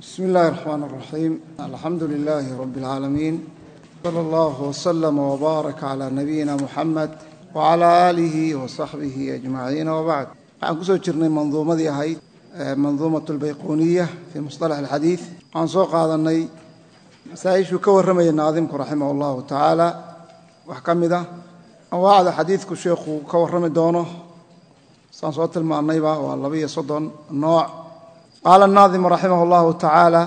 bsmi illaahi raxmaan raxiim alxamdu lilaahi rabi اlcaalamiin sala allahu waslama wbaaraka calaa nabiyina muxamed wacalaa aalihi wasaxbihi ajmaciina wabacd waxaan ku soo jirnay manduumadii ahayd eh, manduumat albayquuniya fii musطalax alxadiid waxaan soo qaadannay masaa-ishuu ka warramayay naadimku raximah allahu tacaala wax ka mid ah anwaacda xadiidku sheekhu ka warrami doono. Saan soo tilmaannayba waa laba iyo nooc qaala الnaadimu raximah اllahu tacaala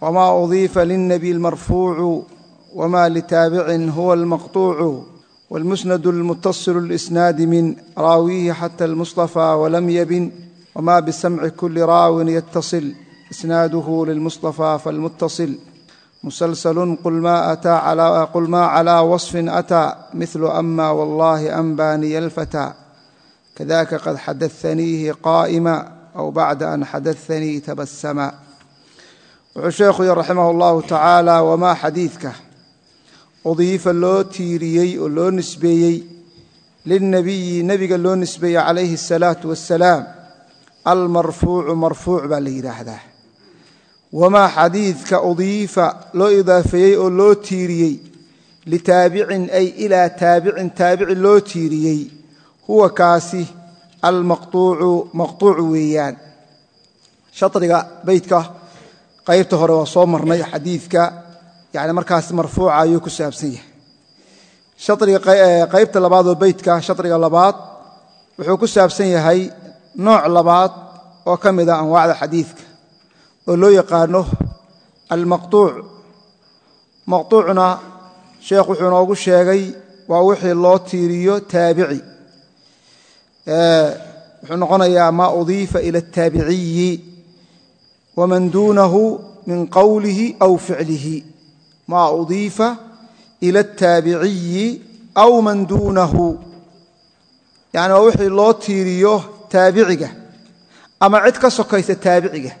wma udiifa lلnabi اlmarfuucu wma litaabicin huwa اlmaqطuucu wاlmusnad اlmutaصil اlisnaadi min raawihi xata اlmuصطafى walam yabin wma bisamci kuli raawin yataصil isnaaduhu lilmuصطafى falmutaصil musalsl qul ma clى waصfi atىa mil ama wallahi anbaniya اlfatى kadaka qad xadaثaniihi qaa'ma aw bacda an xadaanii tabasama wuxuu sheekhu yir raximah allahu tacaala wamaa xadiidka udiifa loo tiiriyey oo loo nisbeeyey lilnebiyi nebiga loo nisbeeyey calayhi asalaatu wassalaam almarfuucu marfuuc baa la yidhaahdaa wamaa xadiidka udiifa loo idaafeeyey oo loo tiiriyey litaabicin ay ilaa taabicin taabici loo tiiriyey huwa kaasi almaqtuucu maqtuuc weeyaan. Shadriga beytka qaybta hore waa soo marnay xadiidka yani markaas marfuuca ayuu ku saabsan yahay. Shadriga qaybta labaad oo beytka shadriga labaad wuxuu ku saabsan yahay nooc labaad oo ka mid a anwaacda xadiidka oo loo yaqaano almaqtuuc. Maqtuucna sheekh wuxuu noogu sheegay waa wixii loo tiiriyo taabici wuxuu noqonayaa ma udiifa ila اtaabiciyi waman duunahu min qowlihi aw ficlihi. Ma udiifa ila اtaabiciyi aw man duunahu. Yani waa wixii loo tiiriyo taabiciga ama cid ka sokaysa taabiciga.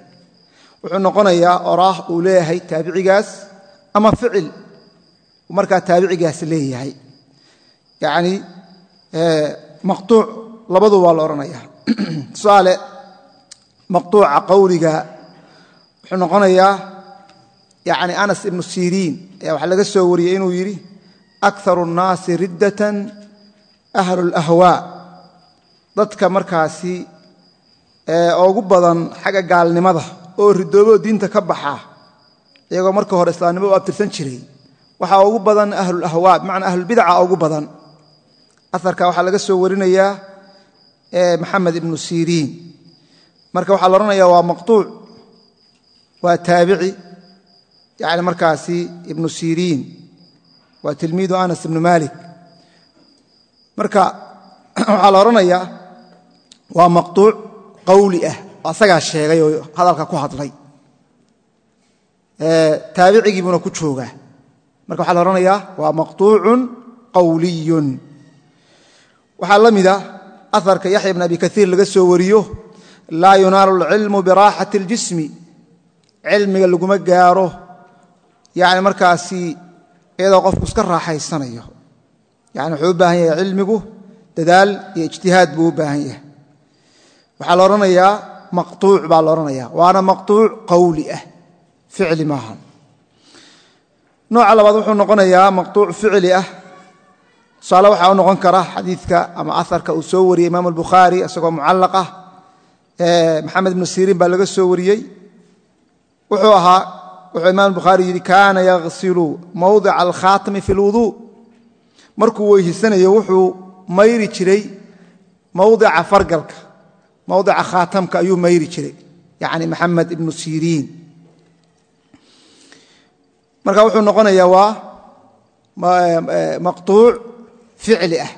Wuxuu noqonayaa oraah uu leeyahay taabicigaas ama ficil markaa taabicigaas leeyahay. Yani maquuc labadu waa la odhanayaa tusaale maqtuuca qawliga wuxuu noqonayaa yani anas ibnu siriin ayaa waxaa laga soo wariyey inuu yidhi akaru nnaasi riddatan ahlu اlahwaa dadka markaasi ee ugu badan xagga gaalnimada oo ridooboo diinta ka baxaa iyagoo marka hore islaamnimo u abtirsan jiray waxaa ugu badan ahlu ahlulahwaa bimacnaa ahlulbidca ugu badan. Aarka waxaa laga soo warinayaa maxamed ibnu siriin marka waxaa la odhanaya waa maqtuuc waa taabici yani markaasi ibnu siriin waa tilmiidu anas ibnu malik marka waxaa la odhanayaa waa maqtuuc qawli ah asagaa sheegay oo hadalka ku hadlay. Taabicigii buuna ku joogaa. Marka waxaa la odhanayaa waa maqtuucun qawliyun. Waxaa la mida aharka yaxya bn abi kaiir laga soo wariyo laa yunaalu alcilmu biraaxati اljismi cilmiga laguma gaaro. Yani markaasi iyadoo qofku iska raaxaysanayo. Yani wuxuu u baahan yahay cilmigu dadaal iyo ijtihaad buu u baahan yahay. Waxaa la odhanayaa maqtuuc baa la odhanaya waana maqtuuc qawli ah ficli maaha nooca labaad wuxuu noqonayaa maqtuuc ficli ah tusaale waxaa u noqon kara xadiidka ama aharka uu soo wariyey imaam albukhaari isagoo mucallaq ah maxamed ibnu siriin baa laga soo wariyey. Wuxuu ahaa wuxuu imaam bukhaari yidhi kaana yaghsilu mawdica alkhaatami fi lwuduu markuu weyhisanayo wuxuu mayri jiray mawdica fargalka mawdica khaatamka ayuu mayri jiray yacni maxamed ibnu siriin. Marka wuxuu noqonayaa waa maqtuuc ficli ah.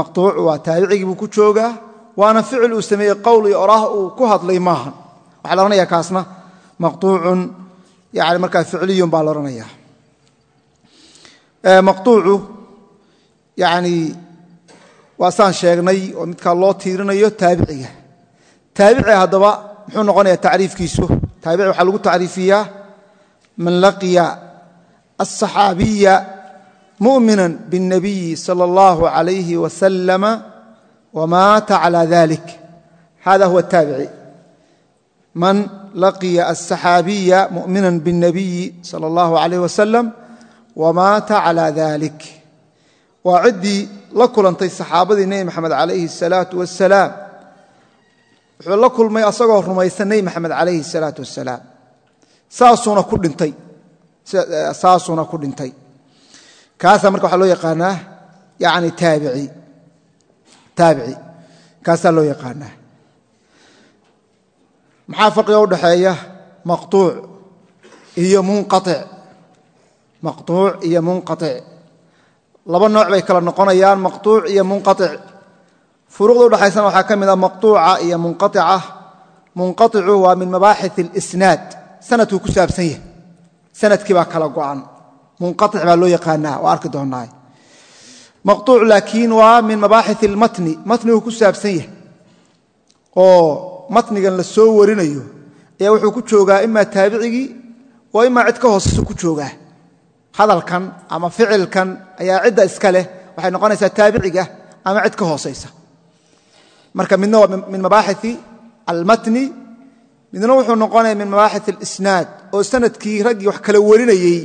Maqtuuc waa taabicigii buu ku joogaa waana ficil uu sameeyey qowl iyo oraah uu ku hadlay maahan waxaa la odhanaya kaasna maqtuucun yani markaa ficliyun baa la odhanaya maqtuucu yani waa saan sheegnay oo midkaa loo tiirinayo taabiciga. Taabici haddaba muxuu noqonaya tacriifkiisu. Taabici waxaa lagu tacriifiyaa man laqiya aلصaxaabiya muؤmina bالnabiyi salى اllah عalayh waslama wmaata calى dalik hada huwa الtaabici man laqiya aلsaxaabiya mu'mina bالnabiyi salى اllahu عalayh wasalam wamaata calى dalik waa ciddii la kulantay saxaabadii nebi maxamed calayhi الsalaatu wasalaam wuxuu la kulmay asagoo rumaysan nebi maxamed calayhi الsalaatu wasalaam saasuuna ku dhintay saasuuna ku dhintay kaasaa marka waxaa loo yaqaanaa yani taabici. Taabici. Kaasaa loo yaqaanaa. Maxaa farqiga u dhaxeeya maqtuuc iyo munqaic maqtuuc iyo munqaic laba nooc bay kala noqonayaan maqtuuc iyo munqaic furuuqda udhexaysana waxaa ka mid ah maqtuuca iyo munqaica munqaicu waa min mabaaxith اlisnaad sanadkuu ku saabsan yahay. Sanadkii baa kala go'an munqaic baa loo yaqaanaa waa arki doonaa maqtuuc laakiin waa min mabaaxith اlmatni matniguu ku saabsan yahay. Oo matnigan la soo warinayo ayaa wuxuu ku joogaa imaa taabicigii oo imaa cid ka hooseysa ku joogaa. Hadalkan ama ficilkan ayaa cidda iska leh waxay noqonaysaa taabiciga ama cid ka hooseysa marka midna waa min mabaaxii almatni midna wuxuu noqonaya min mabaaxith alisnaad oo sannadkii raggii wax kala warinayey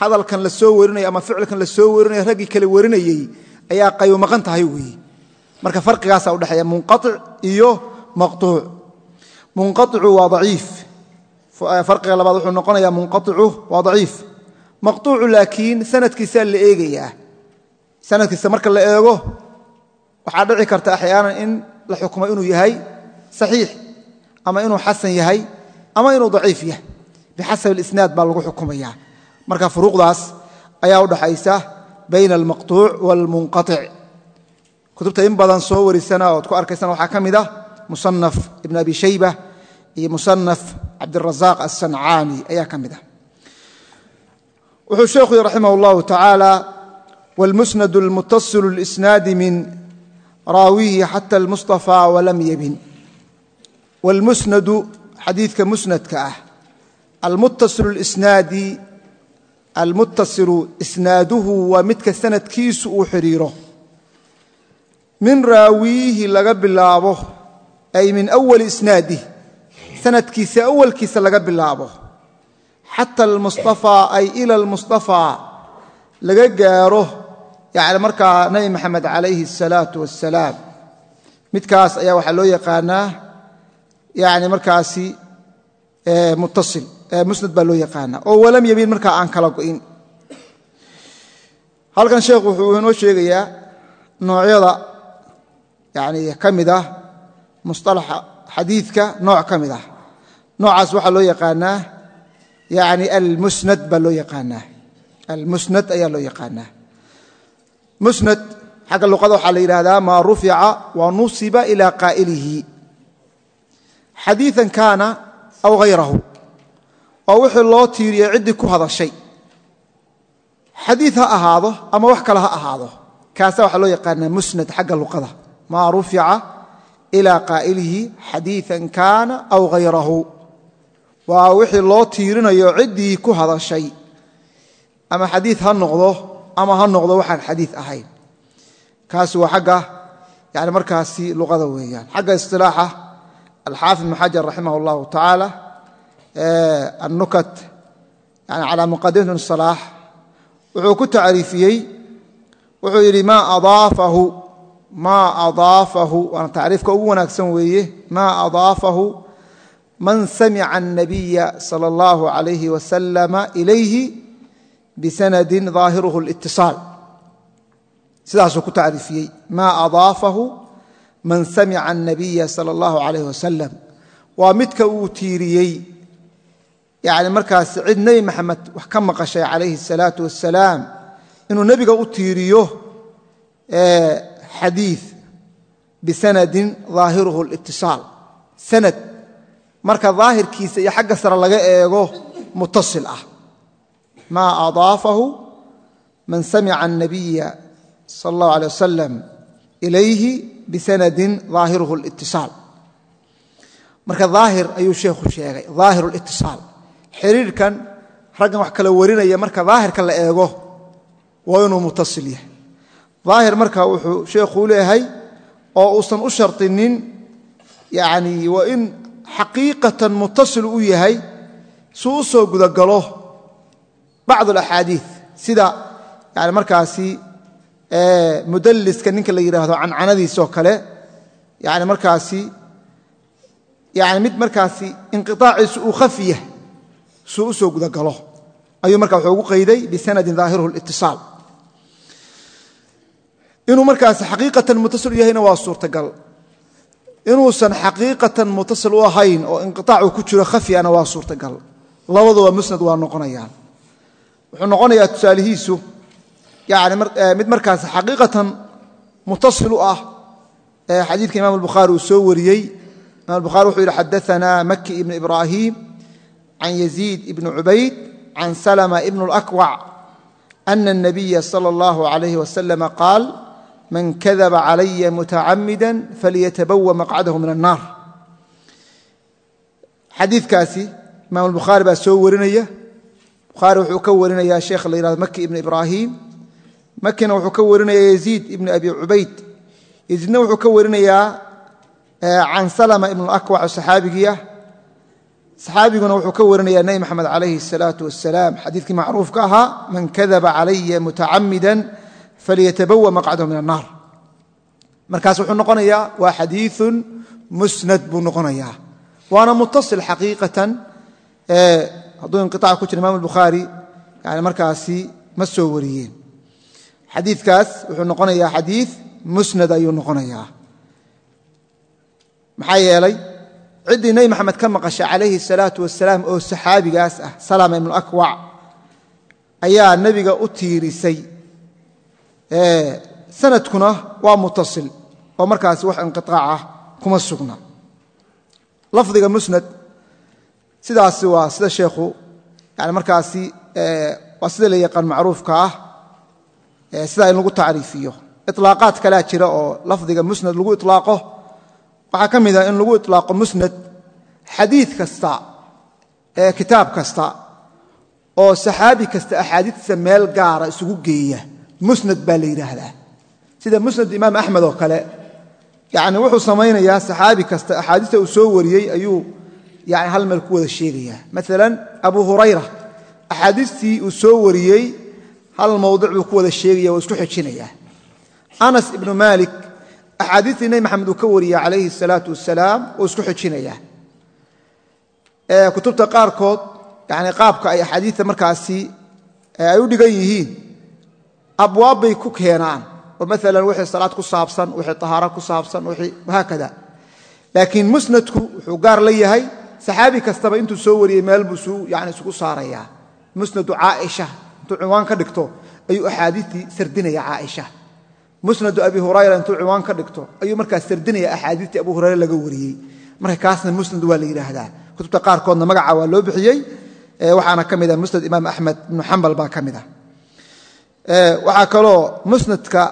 hadalkan la soo warinaya ama ficilkan la soo warinaya raggii kala warinayey ayaa qaybo maqan tahay weeye marka farqigaasa udhexeeya munqaic iyo maqtuuc. Munqaicu waa daciif. Farqiga labaad wuxuu noqonayaa munqaicu waa daciif. Maqtuucu laakiin sanadkiisaa la eegayaa. Sanadkiisa marka la eego waxaa dhici karta axyaanan in la xukumo inuu yahay saxiix ama inuu xasan yahay ama inuu daciif yahay. Bixasab alisnaad baa lagu xukumaya marka furuuqdaas ayaa udhaxaysa bayna almaqtuuc waalmunqaic kutubta in badan soo warisana ood ku arkaysana waxaa ka mid ah musanaf ibn abi shayba iyo musanaf cabdirazaaq aلsancaani ayaa ka mid ah wuxuu sheekhu yhi raximah اllahu tacaala wاlmusnad اlmutaصil اlisnaadi min raawihi xata اlmustaفى walam yebin wاlmusnadu xadiidka musnadka ah almuttasilu اlisnaadi almuttasilu isnaaduhu waa midka sanadkiisu uu xidhiiro min raawiihi laga bilaabo ay min awali isnaadih sanadkiisa awalkiisa laga bilaabo. Xata almustafaa ay ila almustafaa laga gaaro yani markaa nabi maxamed calayhi asalaatu wassalaam. Midkaas ayaa waxaa loo yaqaanaa yani markaasi muttasil musnad baa loo yaqaanaa oo walam yemiin markaa aan kala go'in. Halkan sheekhu wuxuu inoo sheegayaa noocyada yani ka mid ah musطalaxa xadiidka nooc ka mid ah. Noocaas waxaa loo yaqaanaa yani almusnad baa loo yaqaanaa. Almusnad ayaa loo yaqaanaa. Musnad xagga luqada waxaa la yidhaahdaa maa rufica wa nusiba ila qaa'ilihi. Xadiiثan kaana aw hayrahu waa wixii loo tiiriyey ciddii ku hadashay. Xadiid ha ahaado ama wax kale ha ahaado. Kaasa waxaa loo yaqaanaa musnad xagga luqada. Maa rufica ila qaa'ilihi xadiiثan kaana aw hayrahu waa wixii loo tiirinayo ciddii ku hadashay. Ama xadiid ha noqdo ama ha noqdo waxaan xadiid ahayn. Kaasi waa xagga yani markaasi luqada weeyaan. Xagga isilaaxa alxaafid ibn xajar raximah اllahu tacaala annukat yani calى muqadimat bn salaax wuxuu ku tacriifiyey wuxuu yidhi maa adaafahu maa adaafahu waana tacriifka ugu wanaagsan weeye maa adaafahu man samica الnabiya salى اllahu عalayh wasalama ilayhi bisanadi ظaahiruhu اlاtiصaal sidaasuu ku tacriifiyey maa adaafahu man samica الnabiya salى اllahu عalayh wasalam waa midka uu tiiriyey yani markaas cid nebi maxamed wax ka maqashay calayhi الsalaaةu wasalaam inuu nebiga u tiiriyo xadiiث bisanadin ظaahiruhu اlاtiصaal sanad marka daahirkiisa iyo xagga sare laga eego mutasil ah maa adaafahu man samica الnabiya sal اllahu alيه wasalam ilayhi bisanadin ظaahiruhu اlاtiصaal marka daahir ayuu sheekhu sheegay daahir اlاtiصaal xiriirkan raggan wax kala warinaya marka daahirka la eego waa inuu mutasil yahay. Daahir marka wuxuu sheekhu leeyahay oo uusan u sharطinin yani waa in xaqiiqatan mutasil u yahay suu u soo gudagalo bacd alaxaadiid sida yani markaasi mudalliska ninka la yidhaahdo cancanadiisoo kale yani markaasi yani mid markaasi inqiطaaciisu uu khafiya suu u soo gudagalo ayuu marka wuxuu ugu qayday bisanadin daahiruhu اlitiصaal inuu markaasi xaqiiqatan mutasil u yahayna waa suurtagal inuusan xaqiiqatan mutasil u ahayn oo inqiطaacu ku jiro khafyana waa suurtagal labaduba musnad waa noqonayaan wuxuu noqonayaa tusaalihiisu yani mid markaas xaqiiqatan mutasil u ah xadiidka imam الbukhaari uu soo wariyey imam الbukhari wuxuu yidhi xadaثana maki ibn ibrahim can yaziid ibn cubayd can salma ibn اlأkwac ana الnabiya salى اllah عalayh waslm qaal man kadaba calaya mutacamida falyatabawa maqcadahu min الnar xadiikaasi imam الbukhaari baa soo warinaya bukhaari wuxuu ka warinaya sheekh la yihahdo maki ibn ibrahim makina wuxuu ka warinaya yaziid ibn abi cubayd yaziidna wuxuu ka warinayaa can salma ibn اlakwac oo saxaabigii ah saxaabiguna wuxuu ka warinaya nebi maxamed calayhi salaau wasalaam xadiikii macruufka ahaa man kadaba calaya mutacamida falyatabawa maqcadahu min annaar markaas wuxuu noqonayaa waa xadiiun musnad buu noqonayaa. Waana mutasil xaqiiqatan hadduu inqiaac ku jira imam bukhaari yani markaasi ma soo wariyeen. Xadiikaas wuxuu noqonayaa xadii musnad ayuu noqonayaa. Maxaa yeelay ciddii nebi maxamed ka maqasha calayhi salaatu wasalaam oo saxaabigaas ah salama ibnu akwac ayaa nebiga u tiirisay. Sanadkuna waa mutasil oo markaasi wax inqiaac ah kuma sugna. Lafdiga musnad sidaasi waa sida sheekhu yani markaasi waa sida la yaqaan macruufka ah sidaa in lagu tacriifiyo. Ilaaqaad kalea jira oo lafdiga musnad lagu ilaaqo waxaa ka mida in lagu iطlaaqo musnad xadiid kasta ee kitaab kasta oo saxaabi kasta axaadiista meel gaara isugu geeya. Musnad baa la yidhaahdaa. Sida musnad imaam axmed oo kale yani wuxuu samaynayaa saxaabi kasta axaadiista uu soo wariyey ayuu yani hal meel ku wada sheegayaa. Maalan abu hurayra axaadiistii uu soo wariyey hal mowdic buu ku wada sheegaya waa isku xijinayaa anas ibnu maalik axaadiistii nebi maxamed uu ka wariyey calayhi الsalaatu wasalaam wuu isku xijinayaa kutubta qaarkood yani qaabka ay axaadiista markaasi ay u dhigan yihiin abwaab bay ku keenaan. Oo maalan wixii salaad ku saabsan wixii tahaaro ku saabsan wixii wahaakada laakiin musnadku wuxuu gaar la yahay saxaabi kastaba intuu soo wariyey meel buu yani isugu saarayaa. Musnadu caaisha intuu cinwaan ka dhigto ayuu axaadiistii sardinaya caaisha musnadu abi hurayra intuu cinwaan ka dhigto ayuu markaas sardinaya axaadiistii abu hurayra laga wariyey. Marka kaasna musnad waa la yidhaahdaa. Kutubta qaarkoodna magaca waa loo bixiyey waxaana ka mida musnad imaam axmed ibnu xambal baa ka mid a waxaa kaloo musnadka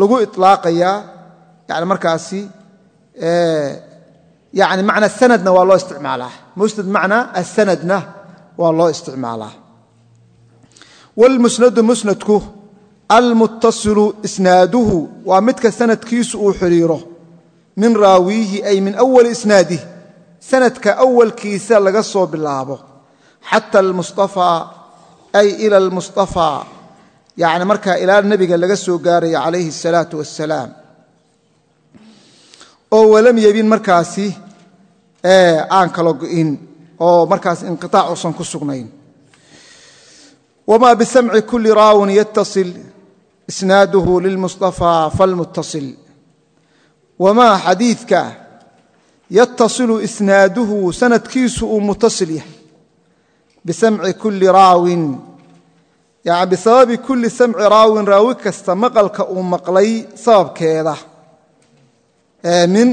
lagu iطlaaqayaa yani markaasi yani macna sanadna waa loo isticmaalaa almuttasilu isnaaduhu waa midka sanadkiisu uu xidhiiro min raawiihi ay min awali isnaadih sanadka awalkiisa laga soo bilaabo. Xata almustafaa ay ila almustafaa yacni markaa ilaa nebiga laga soo gaaraya calayhi asalaatu wassalaam. Oo walam yebin markaasi aan kala go'in oo markaas inqiaac uusan ku sugnayn. Wamaa bisamci kulli raawin yattasil isnaaduhu lilmustaفىa falmuttaصil wamaa xadiidka yatasilu isnaaduhu sanadkiisu uu mutasil yahay bisamci kuli raawin yani bisababi kuli samci raawin raawi kasta maqalka uu maqlay sababkeeda min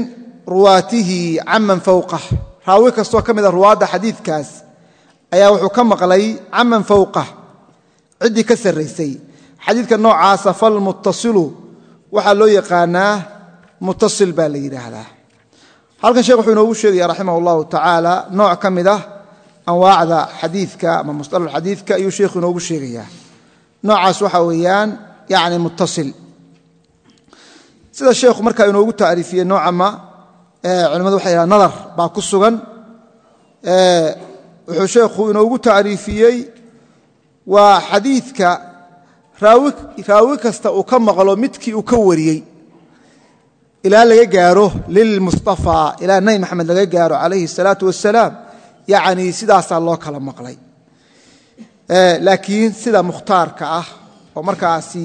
ruwaatihi caman fowqah raawi kastoo ka mida ruwaadda xadiidkaas ayaa wuxuu ka maqlay caman fowqah ciddii ka sarraysay xadiidka noocaasa falmuttasilu waxaa loo yaqaanaa muttasil baa la yidhaahdaa. Halkan sheekh wuxuu inoogu sheegaya raximah allahu tacaala nooc ka mid ah anwaacda xadiidka ama musطalax xadiidka ayuu sheekhu inoogu sheegayaa. Noocaas waxaa weeyaan yani muttasil. Sida sheekhu markaa inoogu tacriifiyey noocama culimadu waxay yidhaha nadar baa ku sugan. Wuxuu sheekhu inoogu tacriifiyey waa xadiidka raawi kasta uu ka maqlo midkii uu ka wariyey. Ilaa laga gaaro lilmustafa ilaa nabi maxamed laga gaaro calayhi الsalaatu wasalaam yani sidaasaa loo kala maqlay. Laakiin sida mukhtaarka ah oo markaasi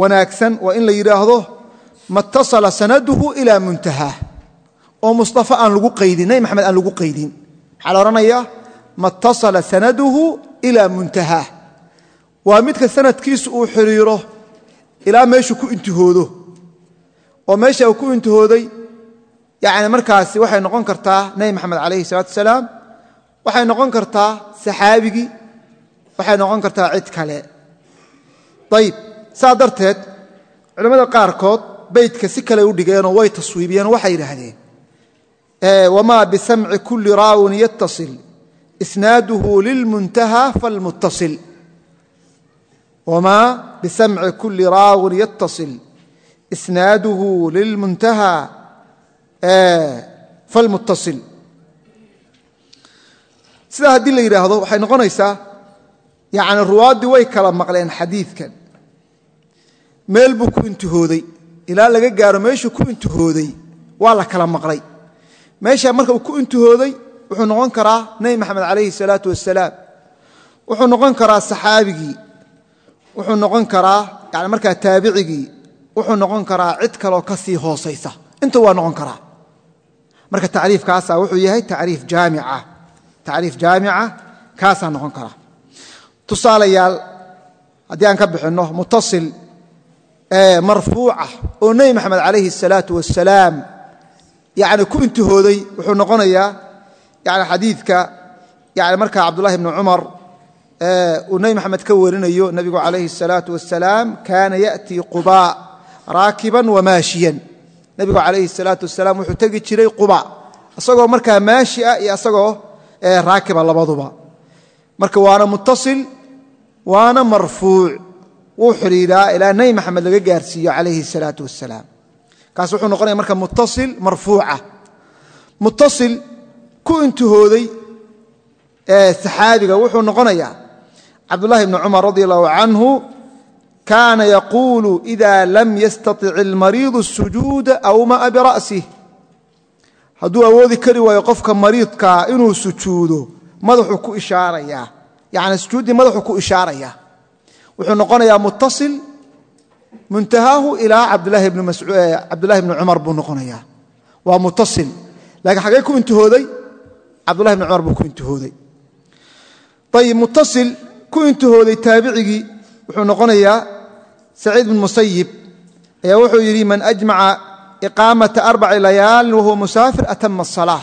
wanaagsan waa in la yidhaahdo matasala sanaduhu ilaa muntahaa oo mustafa aan lagu qaydin nabi maxamed aan lagu qaydin. Maxaa la odhanayaa matasala sanaduhu ilaa muntahaa waa midka sanadkiisu uu xiriiro ilaa meeshu ku intihoodo. Oo meesha uu ku intihooday yani markaasi waxay noqon kartaa nebi maxamed calayhi salaatu asalaam waxay noqon kartaa saxaabigii waxay noqon kartaa cid kale. Ayib saa darteed culimmada qaarkood beytka si kale u dhigeenoo way taswiibiyeenoo waxay yidhaahdeen wamaa bisamci kulli raawin yattasil isnaaduhu lilmuntaha falmuttasil wamaa bisamci kulli raawin yattasil isnaaduhu lilmuntaha falmuttasil sidaa haddii la yidhaahdo waxay noqonaysaa yani ruwaaddii way kala maqleen xadiidkan meel buu ku intihooday ilaa laga gaaro meeshuu ku intihooday waa la kala maqlay meesha marka uu ku intihooday wuxuu noqon karaa nebi maxamed calayhi salaatu wasalaam wuxuu noqon karaa saxaabigii wuxuu noqon karaa yani markaa taabicigii wuxuu noqon karaa cid kaloo ka sii hoosaysa. Inta waa noqon karaa. Marka tacriifkaasa wuxuu yahay tacriif jaamica. Tacriif jaamica kaasaa noqon karaa. Tusaalayaal haddii aan ka bixinno mutasil marfuuca oo nebi maxamed calayhi الsalaatu wasalaam yani ku intihooday wuxuu noqonayaa yani xadiidka yani markaa cabdullahi bni cumar uu nabi maxamed ka warinayo nabigu calayhi salaau wasalaam kaana yati quba raakiban wamaashiyan nabigu calayhi salaau wasalaam wuxuu tegi jiray quba isagoo markaa maashi ah iyo asagoo e, raakiba labaduba. Marka waana mutasil waana marfuuc wuu xidhiidhaa ilaa nabi maxamed laga gaarsiiyo calayhi salaau wasalaam kaas wuxuu noqonaya marka mutasil marfuuca ah. mutasil ku intihooday e, saxaabiga wuxuu noqonayaa cabdulahi bni cumar radi allahu canhu kaana yaquulu ida lam yastatic ilmariidu sujuuda awmaa bira'sih hadduu awoodi kari waayo qofka mariidkaa inuu sujuudo madaxuu ku ishaarayaa yani sujuuddii madaxuu ku ishaarayaa wuxuu noqonayaa mutasil muntahaahu ilaa cabdulahi bni eh, cumar buu noqonayaa. Waa mutasil laakiin xaggee ku intihooday cabdulahi bni cumar buu ku intihooday ayib mutasil ku intihooday taabicigii wuxuu noqonayaa saciid bin musayib ayaa wuxuu yidhi man ajmaca iqaamata arbaci layaalin wahuwa musaafir atama asalaa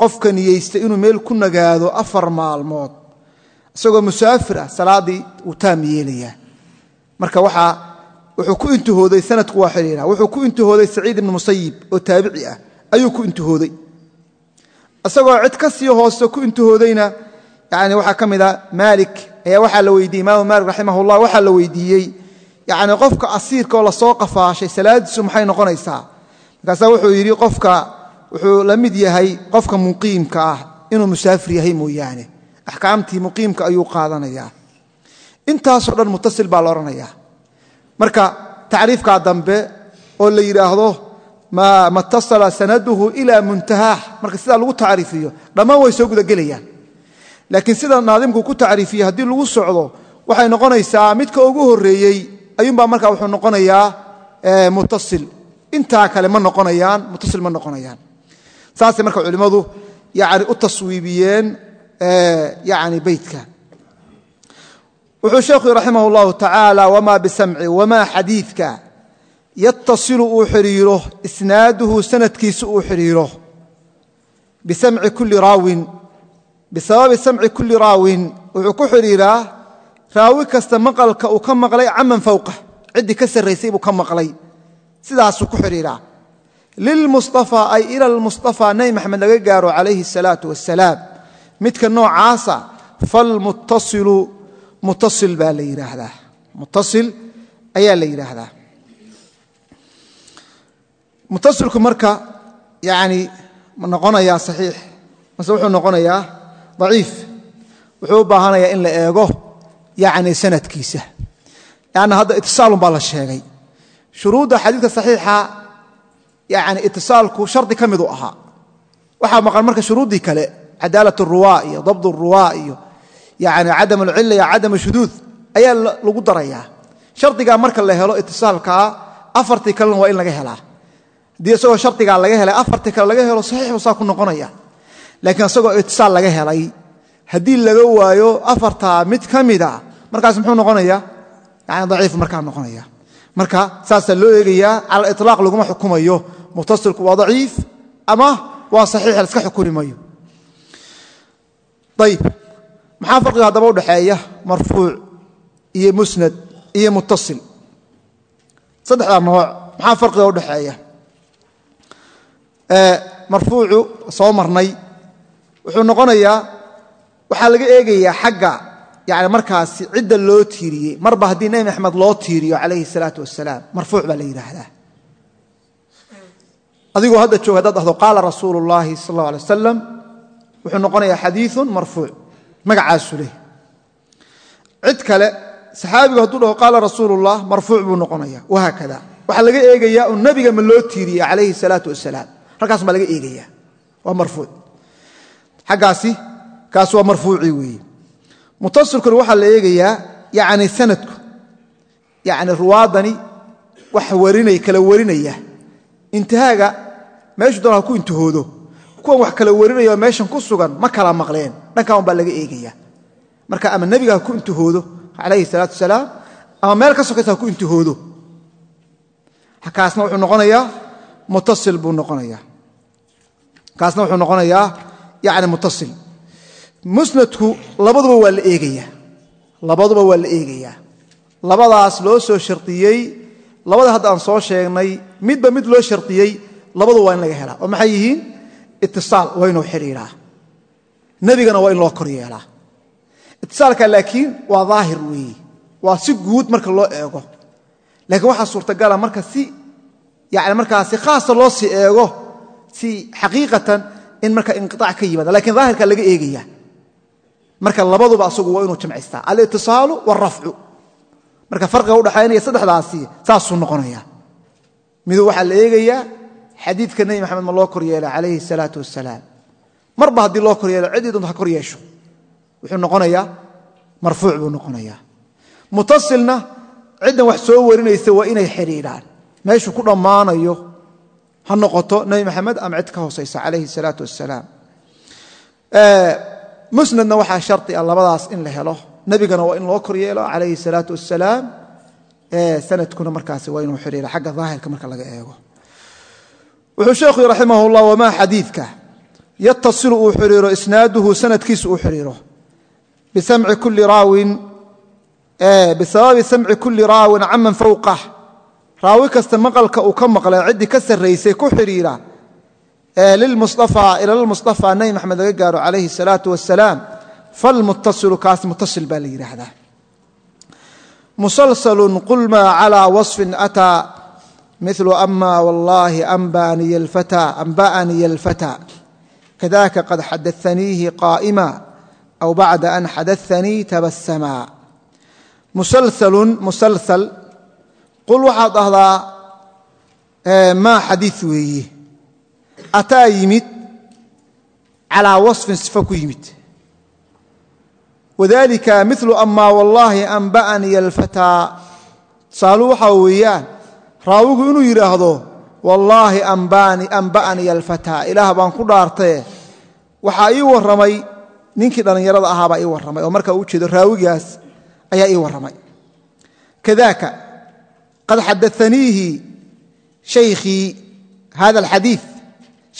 qofka niyeysta inuu meel ku nagaado afar maalmood isagoo musaafir ah salaaddii wuu taam yeelayaa. Marka waxaa wuxuu ku intihooday sanadku waa xidhiira wuxuu ku intihooday saciid ibni musayib oo taabici ah ayuu ku intihooday isagoo cid ka sii hoose ku intihoodayna yani waxaa ka mid a maalik ayaa waxaa la weydiiyey imaamu maalik raximah ullah waxaa la weydiiyey yani qofka asiirka oo la soo qafaashay salaadiisu maxay noqonaysaa? Markaasaa wuxuu yidhi qofka wuxuu la mid yahay qofka muqiimka ah inuu musaafir yahay mooyaane. Axkaamtii muqiimka ayuu qaadanayaa. Intaasoo dhan mutasil baa la odhanayaa. Marka tacriifkaa dambe oo la yidhaahdo ma tasala sanaduhu ilaa muntahaah marka sidaa lagu tacriifiyo dhammaan way soo gudagelayaan laakiin sida naadimku ku tacriifiye haddii lagu socdo waxay noqonaysaa midka ugu horeeyey ayuunbaa marka wuxuu noqonayaa mutasil intaa kale ma noqonayaan mutasil ma noqonayaan. Saasay marka culimmadu yani u taswiibiyeen yani beytka wuxuu sheekhu raximah اllahu tacaala wma bisamci wmaa xadiidka. Yatasilu uu xidhiiro isnaaduhu sanadkiisa uu xidhiiro bisamci kuli raawin bisababi samci kuli raawin wuxuu ku xidhiiraa raawi kasta maqalka uu ka maqlay caman fowqa ciddii ka sarraysay buu ka maqlay. Sidaasuu ku xidhiiraa lilmustafa ay ila lmustafa nebi maxamed laga gaaro calayhi الsalaatu wasalaam midka noocaasa falmuttasilu muttasil baa la yidhaahdaa. Muttasil ayaa la yidhaahdaa. Muttasilku marka yani ma noqonayaa saxiix daciif. Wuxuu u baahanayaa in la eego yani sanadkiisa. Lanna hadda itisaalun baa la sheegay. Shuruudda xadiidka saxiixa yani itisaalku shardi ka midu ahaa. Waxaa maqan marka shuruuddii kale cadaalat ruwaa iyo dabd ruwaa iyo yani cadam alcila iyo cadam shuduud ayaa lagu darayaa. Shardigaa marka la helo itisaalkaa afartii kalena waa in laga helaa. Haddii isagoo shardigaa laga helay afartii kale laga helo saxiixu ku noqonaya laakiin isagoo itisaal laga helay. Haddii laga waayo afartaa mid ka mida markaas muxuu noqonaya yani daciif markaa noqonaya. Marka saasaa loo eegayaa cala ilaaq laguma xukumayo. Mutasilku waa daciif ama waa saxiix laska xukuni mayo ayib maxaa farqiga haddaba udhaxeeya marfuuc iyo musnad iyo mutasil saddexdaa nooc. Maxaa farqiga udhaxeeya marfuucu soo marnay wuxuu noqonayaa waxaa laga eegayaa xagga yani markaasi cidda loo tiiriyey. Marba haddii nebi maxamed loo tiiriyo calayhi salaatu wasalaam marfuuc baa la yidhaahdaa. Adigoo hadda jooga hadaad dhahdo qaala rasuulu llaahi sal alla alay wasalam wuxuu noqonayaa xadiiun marfuuc magacaasu leh. Cid kale saxaabigu hadduu dhaho qaala rasuulullah marfuuc buu noqonaya wahaakada waxaa laga eegayaa un nebiga ma loo tiiriyey calayhi salaatu wasalaam halkaas baa laga eegaya waa marfuuc xaggaasi kaas waa marfuucii weeye. Mutasilkuna waxaa la eegayaa yani sanadku yani ruwaadani wax warinay kala warinaya. Intihaaga meeshu doon ku intihoodo kuwan wax kala warinaya oo meeshan ku sugan ma kala maqleen. Dhankan baa laga eegaya marka ama nebiga ha ku intihoodo calayhi salaatu wasalaam ama meel ka sokaysa ku intihoodo kaasna wuxuu noqonayaa mutasil buu noqonayaa. Kaasna wuxuu noqonayaa yani mutasil. Musnadku labaduba waa la eegayaa. Labaduba waa la eegayaa. Labadaas loo soo shardiyey labada hadda aan soo sheegnay midba mid loo shardiyey labadu waa in laga helaa. Oo maxay yihiin? Itisaal waa inuu xidhiidhaa. Nebigana waa in loo kor yeelaa. Itisaalka laakiin waa daahir weeye waa si guud marka loo eego. Laakiin waxaa suurtagala marka si yani khaasa loo sii eego si xaqiiqatan in marka inqiaac ka yimaada laakiin aahirka laga eegaya marka labaduba asagu waa inuu jamcistaa alitisaalu wrafcu marka farqiga udhaxaynaya saddexdaasi saasuu noqonaya midu waxaa la eegayaa xadiidka nebi maxamed ma loo koryeela calayhi salaau wasalaam marba haddii loo koryeelo ciddii doonto ha kor yeesho. Wuxuu noqonayaa marfuuc buu noqonayaa. Mutasilna ciddan wax soo warinaysa waa inay xidhiidhaan. Meeshuu ku dhammaanayo ha noqoto nabi maxamed ama cid ka hoosaysa calayhi salaau wasalaam musnadna waxaa shari a ah labadaas in la helo. Nebigana waa in loo koryeelo calayhi salaau wasalaam sanadkuna markaas waa inuu xiriira xagga daahirka marka laga eego. Wuxuu sheekhu raximah llah wamaa xadiidka yatasilu uu xiriiro isnaaduhu sanadkiisu uu xiriiro. Bisababi samci kuli raawin caman fowqah raawi kasta maqalka uu ka maqla ciddii ka sarraysay ku xidhiira lilmustafa ilalmustafa nabi maxamed laga gaaro calayhi salaatu wasalaam falmuttasilu kaas muttasil baa la yidhaahdaa. Musalsalun qulmaa calaa wasfin ataa milu amaa wallaahi ambaaniya alfataa amba'aniya alfataa kadaaka qad xadaaniihi qaa'ima aw bacda an xadaanii tabasamaa musalsalun musalsal qul waxaad dhahdaa maa xadiid weeye. Ataa yimid calaa waصfin sifo ku yimid. Wadalika milu amaa wallaahi anba'aniya alfataa tusaalu waxaa weeyaan raawigu inuu yidhaahdo wallaahi anba'aniya alfataa ilaah baan ku dhaartaye waxaa ii warramay ninkii dhallinyarada ahaabaa ii warramay oo markaa u jeedo raawigaas ayaa ii warramay. Kadaaka qad xadaaniihi shaykhii hada alxadiid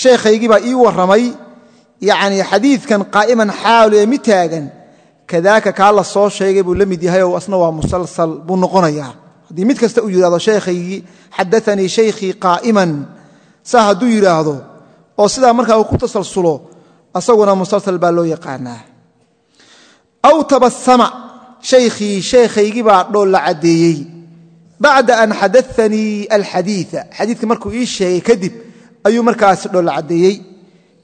sheekhaygii baa ii warramay yacnii xadiidkan qaa'iman xaalu ee mid taagan kadaaka kaa la soo sheegay buu la mid yahay oo asna waa musalsal buu noqonayaa haddii mid kasta uu yidhahdo sheekhaygii xadaanii shaykhii qaa'iman saa hadduu yidhaahdo oo sidaa markaa uu ku tasalsulo asaguna musalsal baa loo yaqaanaa aw tabasama shaykhii sheekhaygii baa la caddeeyey bacda an xadaanii alxadiia xadiidka markuu ii sheegay kadib ayuu markaasi dhool la caddeeyey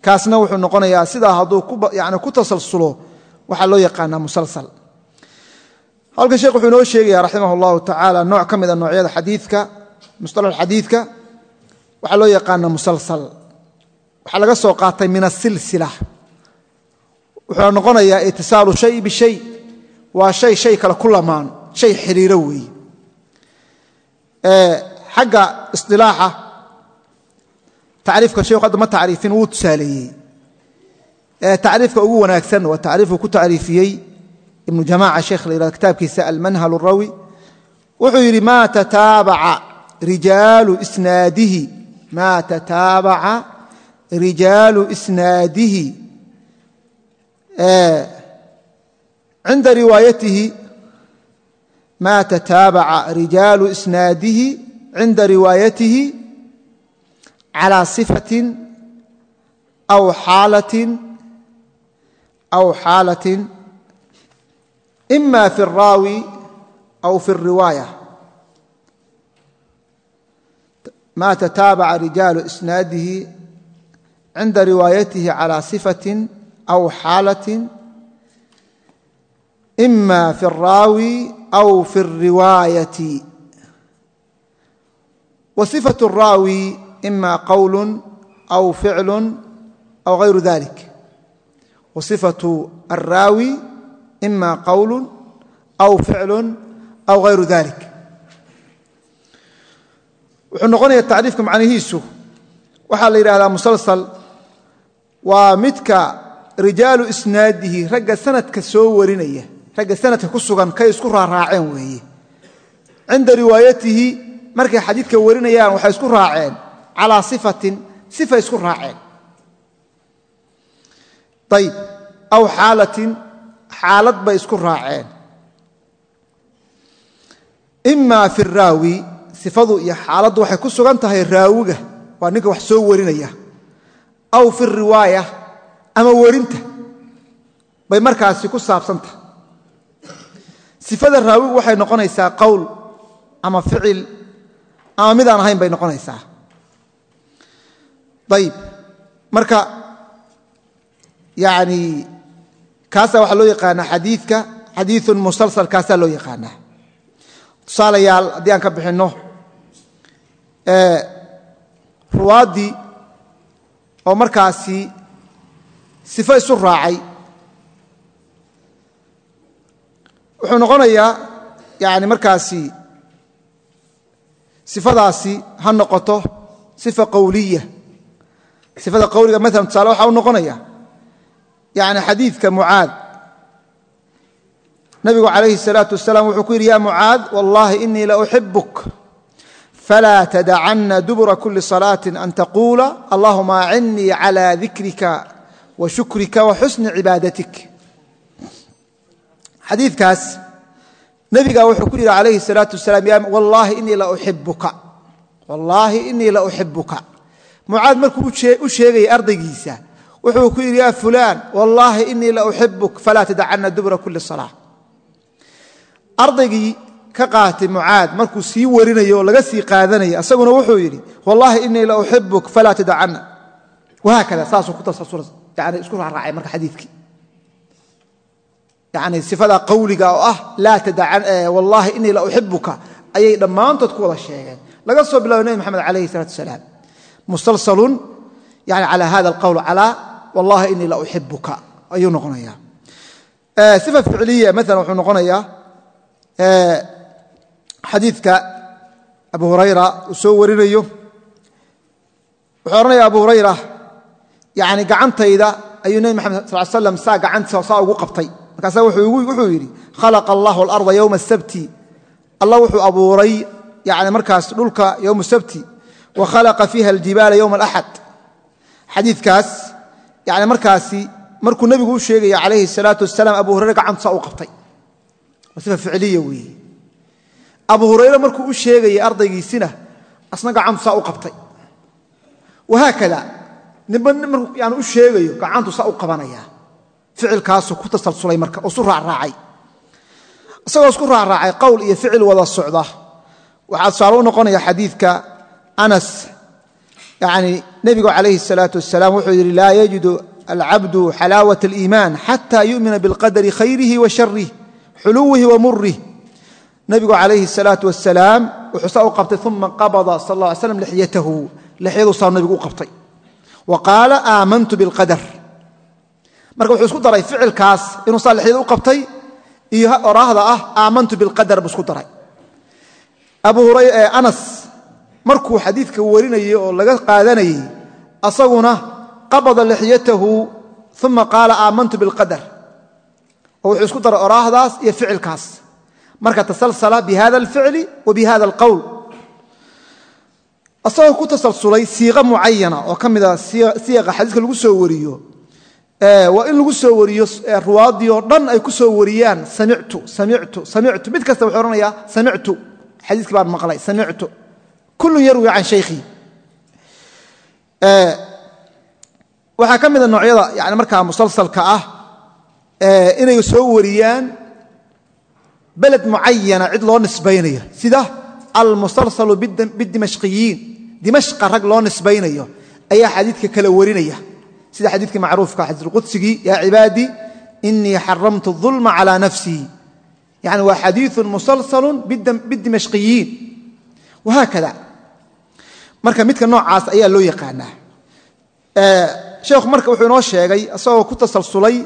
kaasna wuxuu noqonayaa sidaa hadduu ku tasalsulo waxaa loo yaqaanaa musalsal. Halkan sheekh wuxuu inoo sheegaya raximah اllahu tacaala nooc ka mida noocyada xadiidka musطalax xadiidka waxaa loo yaqaana musalsal. Waxaa laga soo qaatay min asilsila wuxuu noqonayaa itisaalu shay bishay waa shay shay kale ku lamaan xagga isilaaxa tacriifka sheekhu hadda ma tacriifin wuu tusaaleeyey. Tacriifka ugu wanaagsan waa tacriifku ku tacriifiyey ibnu jamaaca sheekh la yihahdo kitaabkiisa almanhal rawi wuxuu yidhi ma tataabaca rijaalu isnaadihi ma tataabaca rijaalu isnaadihi cinda riwaayatihi ma tataabaca rijaalu isnaadihi cinda riwaayatihi calى صifaة aw xaalaة aw xaalaة ima fi الraawi aw fi الriwaayة ma tataabaca rijaalu isnaadihi cinda riwaayatihi calى صifaة aw xaalaة ima fi الraawi aw fi الriwaayaة wa صifaة الraawi ima qowl aw ficlu aw غayru dalik wa صifaة الraawi ima qowl aw ficlu aw غayru dalik wuxuu noqonaya tacriifka macnihiisu waxaa la yidhahdaa musalsal waa midka rijaalu isnaadihi ragga sanadka soo warinaya ragga sanadka ku sugan kay isku raaraaceen weeye cinda riwaayatihi markay xadiidka warinayaan waxay isku raaceen calaa sifatin sifa isku raaceen. Ayib aw xaalatin xaalad bay isku raaceen. Ima fi raawi sifadu iyo xaaladdu waxay ku sugan tahay raawiga waa ninka wax soo warinaya. Aw fi riwaaya ama werinta bay markaasi ku saabsantahay sifada raawigu waxay noqonaysaa qowl ama ficil ama midaan ahayn bay noqonaysaa. Ayib marka yani kaasaa waxaa loo yaqaanaa xadiidka xadiiun musalsal kaasaa loo yaqaanaa. Tusaalayaal haddii aan ka bixinno ruwaaddii oo markaasi sifo isu raacay wuxuu noqonayaa yani markaasi sifadaasi ha noqoto sifa qowliya sifada qowliga maala tusaale waxaa u noqonaya yani xadiidka mucaad nabigu calayhi الsalaaةu wasalaam wuxuu ku yidhi ya mucaad wallahi inii la uxibuk falaa tadacana dubura kuli salaaةi an taquula allahuma acinnii calى dikrika wa shukrika wa xusni cibaadatik xadiikaas nebiga wuxuu ku yidhi alayhi salaau wasalaam wallaahi inii la uxibuka mucaad markuu u sheegayay ardaygiisa wuxuu ku yidhi ya fulaan wallaahi inii la uxibuk falaa tadacana dubura kuli salaa ardaygii ka qaatay mucaad markuu sii warinayo laga sii qaadanaya asaguna wuxuu yidhi wallaahi inii la uxibuk falaa tadacana wahaakada saasuu ku tasasurn isku raaraacay marka xadiikii yani sifada qawliga oo ah wallaahi inii la uxibuka ayay dhammaantood ku wada sheegeen. Laga soo bilabo nebi maxamed alayhi salaatu wasalaam musalsalun yani cala hada alqowl calaa wallahi inii la uxibuka ayuu noqonaya sifa ficliya maala wuxuu noqonayaa xadiidka abu hurayra uu soo warinayo. Wuxuu odhanaya abu hurayra yani gacantayda ayuu nebi maxamed sal slam saa gacantiisa saa ugu qabtay markaasa wuxuu yidhi khalaqa allahu alarda yowma asabti allah wuxuu abuuray yani markaas dhulka yowma sabti wa khalaqa fiiha aljibaala yowma alaxad xadiidkaas yani markaasi markuu nebigu u sheegaya calayhi salaatu wasalaam abu hurayre gacantu saa u qabtay. Sifa ficliya weeye. Abu hurayre markuu u sheegayay ardaygiisina asna gacantu saa u qabtay. Wahaakada nimba markuu yani u sheegayo gacantu saa u qabanaya ficilkaasu ku tasalsulay marka oo isu raacraacay. Isagoo isku raacraacay qowl iyo ficil wada socda. Waxaa tusaale u noqonaya xadiidka anas. Yani nebigu calayhi salaatu wasalaam wuxuu yidhi laa yajidu alcabdu xalaawat aliimaan xata yumina bilqadari khayrihi wa sharih xuluwihi wa murih nebigu calayhi salaatu wasalaam wuxuu saa u qabtay uma qabada sal ll slam lexyatahu lexyaduu saa nabigu u qabtay. Wa qaala aamantu bilqadar marka wuxuu isku daray ficilkaas inuu saa lixyada u qabtay iyo oraahda ah aamantu biاlqadar buu isku daray. Anas markuu xadiidka warinayey oo laga qaadanayey asaguna qabada lixyatahu uma qaala aamantu biاlqadar oo wuxuu isku daray oraahdaas iyo ficilkaas. Marka tasalsala bihada alficli wa alqowl asagoo ku tasalsulay siiqa mucayana oo ka mida siiqa xadiiska lagu soo wariyo waa in lagu soo wariyo ruwaadii oo dhan ay ku soo wariyaan samictu samictu samictu mid kasta wuxuu odhanayaa samictu xadiiskii baan maqlay samictu kullun yarwi can shaykhi waxaa ka mida noocyada yani markaa musalsalka ah inay soo wariyaan beled mucayana cid loo nisbaynayo sida almusalsalu bidimashqiyiin dimashqa rag loo nisbaynayo ayaa xadiidka kala warinaya sida xadiikii macruufka xadiiqudsigii yaa cibaadii inii xaramtu ulma calaa nafsii yani waa xadiiu musalsalu bidimashqiyiin wahaakada marka midka noocaas ayaa loo yaqaanaa. Sheekhu marka wuxuu inoo sheegay isagoo ku tasalsulay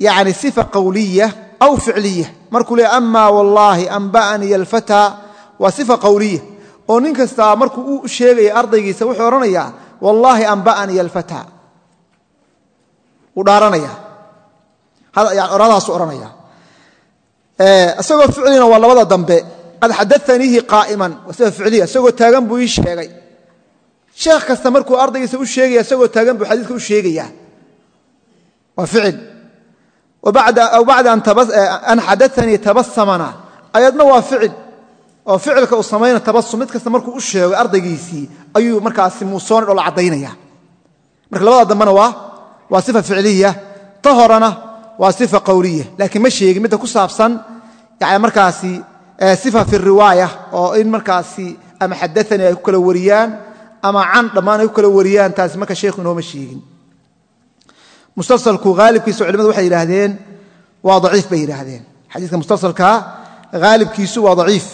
yani sifa qowliya aw ficliya. Markuu leey ama wallaahi anba'anii alfataa. Waa sifa qowliya oo nin kastaa markuu u sheegaya ardaygiisa wuxuu odhanayaa wallaahi anba'anii alfataa isagoo ficlina waa labada dambe qad xadaaniihi qaa'iman waa sifa ficliya isagoo taagan buu ii sheegay. Sheekh kasta markuu ardaygiisa u sheegaya isagoo taagan buu xadiiska u sheegayaa waa ficil. Aw bacda an xadaanii tabasamana ayadna waa ficil. Oo ficilka uu samayna tabasum mid kasta markuu u sheego ardaygiisii ayuu markaasi muusooni dholo caddaynaya. Marka labada dambena waa sifa ficliya. Ta horena waa sifa qowliya laakiin ma sheegin midda ku saabsan yani markaasi sifa fi riwaaya oo in markaasi ama xadaanii ay ku kala wariyaan ama can dhammaan ay ku kala wariyaan taasi marka sheikhu inooma sheegin. Musalsalku haalibkiisu culimadu waxay yidhaahdeen waa daciif bay yidhaahdeen. Xadiiska musalsalka haalibkiisu waa daciif.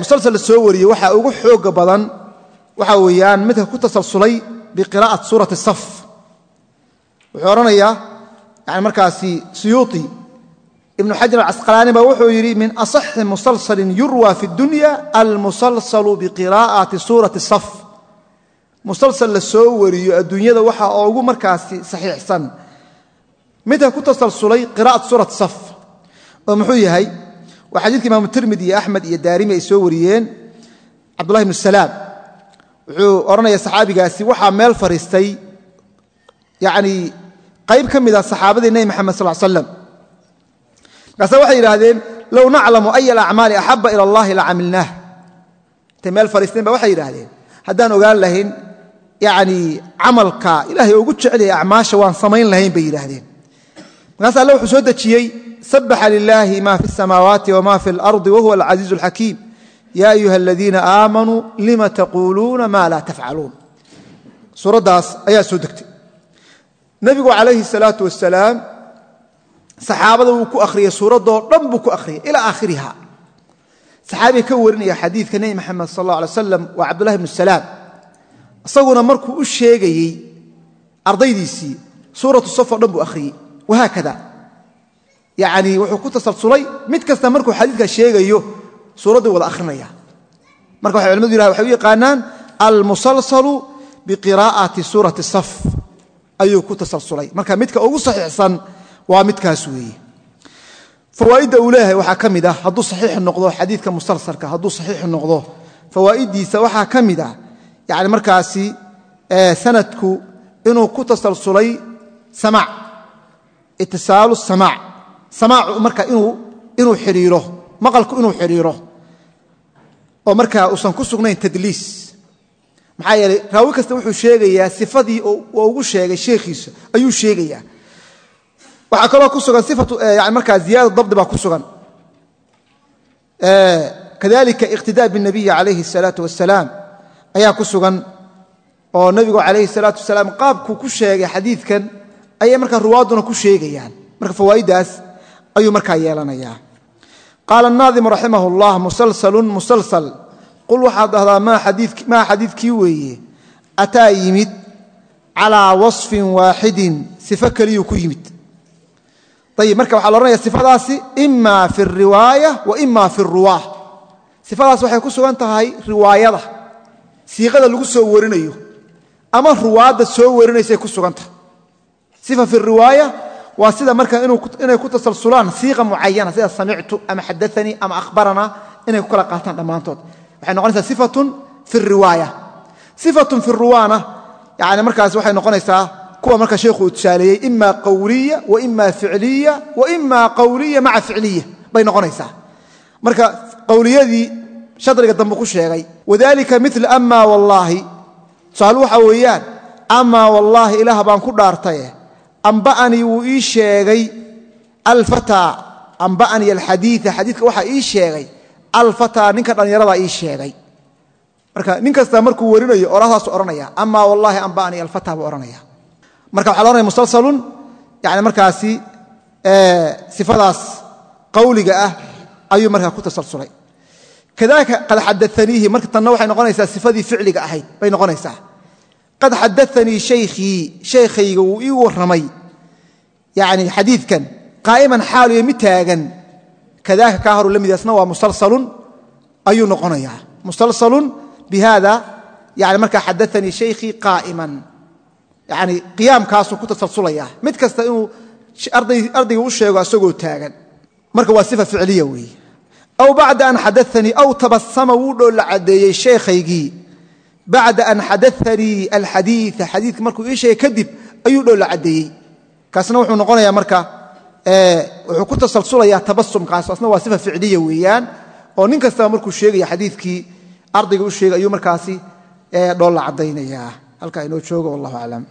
Musalsal la soo wariyey waxaa ugu xooga badan waxaa weeyaan midka ku tasalsulay biqira'at suurati saf. Wuxuu odhanayaa yani markaasi suyuuطi ibnu xajar alcasqalaani ba wuxuu yidhi min asaxi musalsalin yurwa fi اdunya almusalsalu biqira'ati suurati saf. Musalsal la soo wariyo adduunyada waxaa ugu markaasi saxiixsan. Midka ku tasalsulay qira'at suurati saf oo muxuu yahay waa xadiidka imaamu tirmidi iyo axmed iyo daarimi ay soo wariyeen cabdullahi ibnu salaam wuxuu odhanaya saxaabigaasi waxaa meel fariistay yani qayb ka mida saxaabadii nebi maxamed sal slam markaase waxay yidhaahdeen low naclamu aya alacmaali axaba ila allahi la camilnaah intay meel fariisteen ba waxay yidhaahdeen haddaan ogaan lahayn yani camalka ilaahay ugu jecelaya acmaasha waan samayn lahayn bay yidhaahdeen markaas alle wuxuu soo dejiyey sabaxa lilaahi ma fi اsamaawaati wma fi اlardi wahuwa alcasiizu اlxakiim yaa ayuha aladiina aamanuu lima taquuluuna maa laa tafcaluun. Suuraddaas ayaa soo degtay. Nebigu calayhi salaau wasalaam saxaabada wuu ku akhriyey suuradoo dhan buu ku akhriyay ilaa aakhiriha saxaabiga ka warinaya xadiidka nebi maxamed sal alla alay slam waa cabdullahi bnu salaam. Isaguna markuu u sheegayey ardaydiisii suuratu saf oo dhan buu akhriyey. Wahaakada yacnii wuxuu ku tasalsulay mid suuraddii wada akhrinaya. Marka waxay culimadu yirahan waxay u yaqaanaan almusalsalu biqiraa'ati suurati saf. Ayuu ku tasalsulay. Marka midka ugu saxiixsan waa midkaas weeye. Fawaa'idda uu leeyahay waxaa ka mid ah hadduu saxiix noqdo xadiidka musalsalka hadduu saxiix noqdo fawaa'iddiisa waxaa ka mid ah yani markaasi sanadku inuu ku tasalsulay samaac itisaalu samaac samaacu marka inuu xidhiiro maqalku inuu xidhiiro oo markaa uusan ku sugnayn tadliis maxaa yeeley raawi kasta wuxuu sheegayaa sifadii oo ugu sheegay sheekhiisa ayuu sheegayaa waxaa kaloo ku sugan yani markaa ziyaada dabdi baa ku sugan kadalika iqtidaa bالnabiyi calayhi الsalaaةu wasalaam ayaa ku sugan oo nebigu calayhi salaatu wasalaam qaabkuu ku sheegay xadiidkan ayay markaa ruwaadduna ku sheegayaan marka fawaaiddaas ayuu markaa yeelanayaa qaala naadimu raximah اllah musalsalun musalsal qul waxaad dhahdaa maa xadiidkii weeye ataa yimid calaa wasfin waaxidin sifo keliyuu ku yimid ayib marka waxaa la odhanaya sifadaasi ima fi اriwaaya wa ima fi اruwaah sifadaas waxay ku sugan tahay riwaayada siiqada lagu soo warinayo ama ruwaadda soo warinaysay ku sugan tahay sifa fi riwaaya waa sida marka inay ku tasalsulaan siiqa mucayana sida samictu ama xadaanii ama ahbaranaa inay ku kala qaataan dhammaantood. Waxay noqonaysaa sifatun fi riwaaya. Sifatun fi ruwaana yani markaas waxay noqonaysaa kuwa marka sheikhu uu tusaaleeyey ima qawliya wa ima ficliya wa ima qawliya maca ficliya bay noqonaysaa. Marka qawliyadii shadriga dambe ku sheegay wadalika mil ama wallaahi tusaale waxaa weeyaan amaa wallaahi ilaah baan ku dhaartaye amba'anii wuu ii sheegay alfataa amba'anii alxadiia xadiidka waxaa ii sheegay. alfataa ninka dhallinyaradaa ii sheegay. marka nin kasta markuu warinayo orahaasu odhanaya amaa wallaahi amba'anii alfataa buu odhanaya marka waxa la ohanaya musalsalun yani markaasi sifadaas qawliga ah ayuu markaa ku tasalsulay kadalika qad xadaaniihi marka tanna waxay noqonaysaa sifadii ficliga ahayd bay noqonaysaa qad yani xadiidkan qaa'iman xaaliyo mid taagan kadaaka kaa horu la midaasna waa musalsalun ayuu noqonayaa musalsalun bihada yani markaa xadaanii shaykhii qaa'iman yani qiyaamkaasuu ku tasalsulaya mid kasta inuu ardayga u sheego isagoo taagan marka waa sifa ficliya weeye aw bacda an xadaanii aw tabasama wuu dhoolla caddeeyey sheekhaygii bacda an xadaanii alxadiia xadiidka markuu kaasna wuxuu noqonayaa marka wuxuu ku tasalsulayaa tabasumkaas asna waa sifa ficliya weeyaan oo nin kastaba markuu sheegaya xadiidkii ardayga u sheegay ayuu markaasi dhoolla caddaynayaa halkaa inoo joogo wallahu aclam